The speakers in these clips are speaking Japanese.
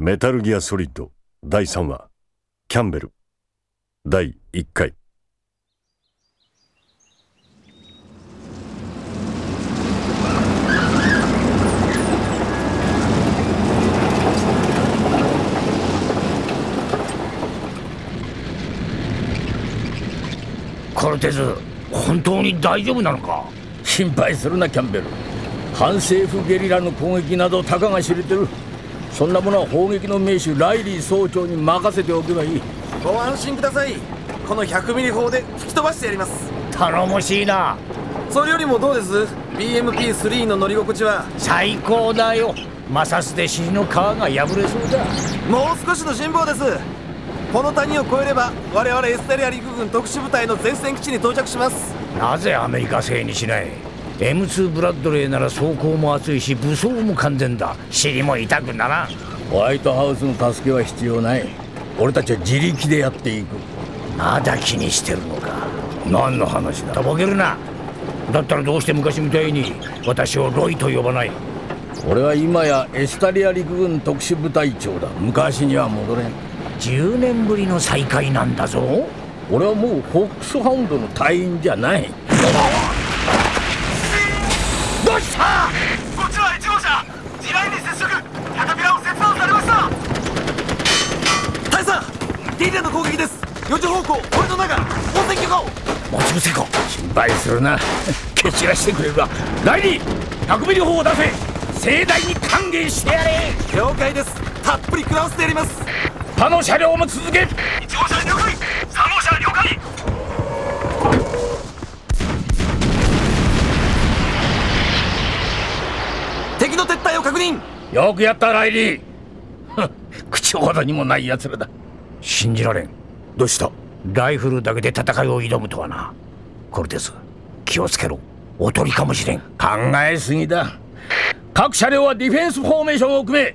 メタルギアソリッド第3話キャンベル。第1回。コルテズ本当に大丈夫なのか？心配するなキャンベル。反政府ゲリラの攻撃などたかが知れてるそんなものは砲撃の名手ライリー総長に任せておけばいい。ご安心ください。この100ミリ砲で吹き飛ばしてやります。頼もしいな。それよりもどうです？BMP3 の乗り心地は？最高だよ。摩擦で尻の皮が破れそうだ。もう少しの辛抱です。この谷を越えれば我々エステリア陸軍特殊部隊の前線基地に到着します。なぜアメリカ製にしない？M2 ブラッドレーなら装甲も厚いし武装も完全だ。尻も痛くならん。ホワイトハウスの助けは必要ない。俺たちは自力でやっていく。まだ気にしてるのか。何の話だ？とぼけるな。だったらどうして昔みたいに私をロイと呼ばない。俺は今やエスタリア陸軍特殊部隊長だ。昔には戻れん。10年ぶりの再会なんだぞ。俺はもうフォックスハウンドの隊員じゃないどうしたこちら1号車。地雷に接触キャタピラを切断されました。大佐 D での攻撃です。4時方向俺の中応戦許可を。持ち伏せか心配するな。蹴散らしてくれるわ。ライリー100ミリ砲を出せ。盛大に歓迎してやれ。了解です。たっぷり食らわせてやります。他の車両も続け。1号車了解3号車了解確認。よくやったライリー。口ほどにもない奴らだ。信じられん。どうした？ライフルだけで戦いを挑むとはな。コルテス気をつけろ。おとりかもしれん。考えすぎだ。各車両はディフェンスフォーメーションを組め。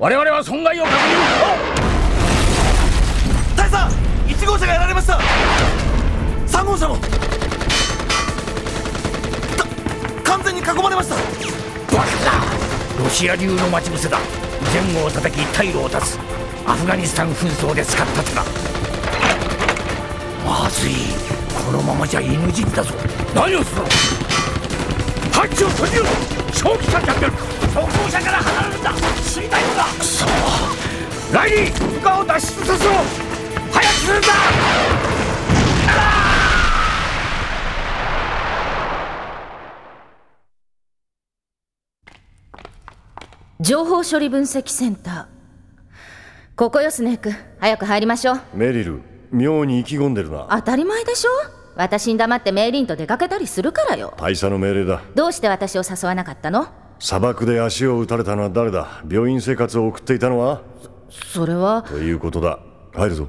我々は損害を確認。大佐1号車がやられました。3号車も。か完全に囲まれましたシア流の待ち伏せだ。前後を叩き退路を断つ。アフガニスタン紛争で使った手だ。まずい。このままじゃ犬死だぞ。何をする？ハッチを閉じろ長期間キャンベル装甲車から離れるんだ。死にたいのだ。くそライリー部下を脱出させろ早くするんだ。情報処理分析センター。ここよスネーク。早く入りましょう。メリル妙に意気込んでるな。当たり前でしょ？私に黙ってメイリンと出かけたりするからよ。大佐の命令だ。どうして私を誘わなかったの？砂漠で足を撃たれたのは誰だ？病院生活を送っていたのは？それは？ということだ。帰るぞ。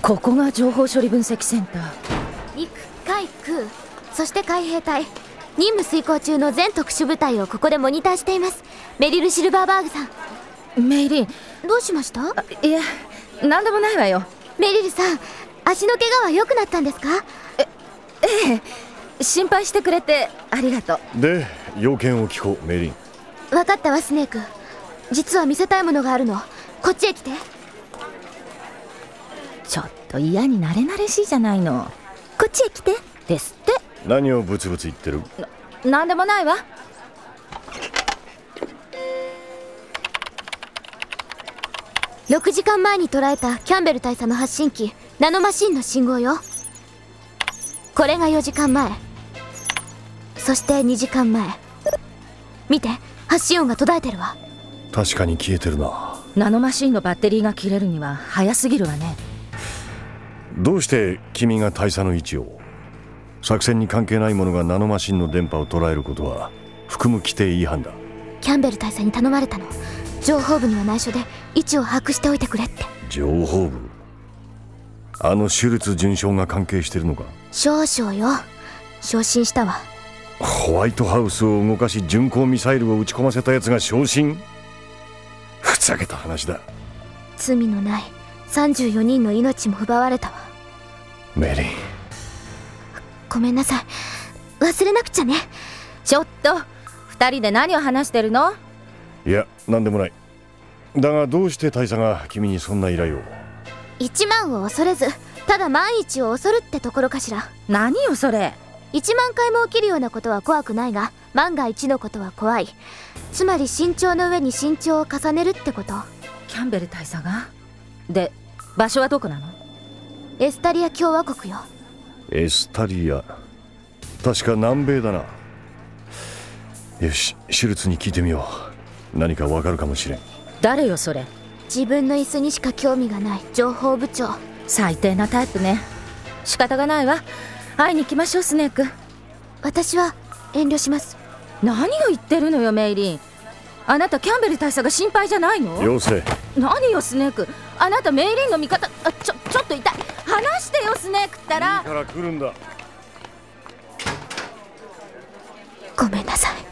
ここが情報処理分析センター。陸海空そして海兵隊任務遂行中の全特殊部隊をここでモニターしています。メリル・シルバーバーグさん。メイリンどうしました？いや何でもないわよ。メリルさん足の怪我は良くなったんですか？ええ心配してくれてありがとう。で要件を聞こうメリン。分かったわスネーク。実は見せたいものがあるの。こっちへ来て。ちょっと嫌になれなれしいじゃないの。こっちへ来て。です何をブツブツ言ってる？何でもないわ。6時間前に捉えたキャンベル大佐の発信機ナノマシンの信号よ。これが4時間前。そして2時間前。見て発信音が途絶えてるわ。確かに消えてるな。ナノマシンのバッテリーが切れるには早すぎるわね。どうして君が大佐の位置を？作戦に関係ないものがナノマシンの電波を捉えることは含む規定違反だ。キャンベル大佐に頼まれたの。情報部には内緒で位置を把握しておいてくれって。情報部？あのシュルツ准将が関係してるのか？少々よ。昇進したわ。ホワイトハウスを動かし巡航ミサイルを撃ち込ませた奴が昇進？ふざけた話だ。罪のない。34人の命も奪われたわ。メリンごめんなさい。忘れなくちゃね。ちょっと。二人で何を話してるの？いや何でもない。だがどうして大佐が君にそんな依頼を？1万を恐れずただ万一を恐るってところかしら。何よそれ？1万回も起きるようなことは怖くないが万が一のことは怖い。つまり身長の上に身長を重ねるってこと。キャンベル大佐が？で場所はどこなの？エスタリア共和国よエスタリア。確か南米だな。よしシュルツに聞いてみよう。何かわかるかもしれん。誰よそれ？自分の椅子にしか興味がない。情報部長。最低なタイプね。仕方がないわ。会いに行きましょうスネーク。私は遠慮します。何を言ってるのよメイリンあなたキャンベル大佐が心配じゃないの？妖精。何よスネーク。あなたメイリンの味方。あちょちょっと痛い話してよスネークったら。から来るんだ。ごめんなさい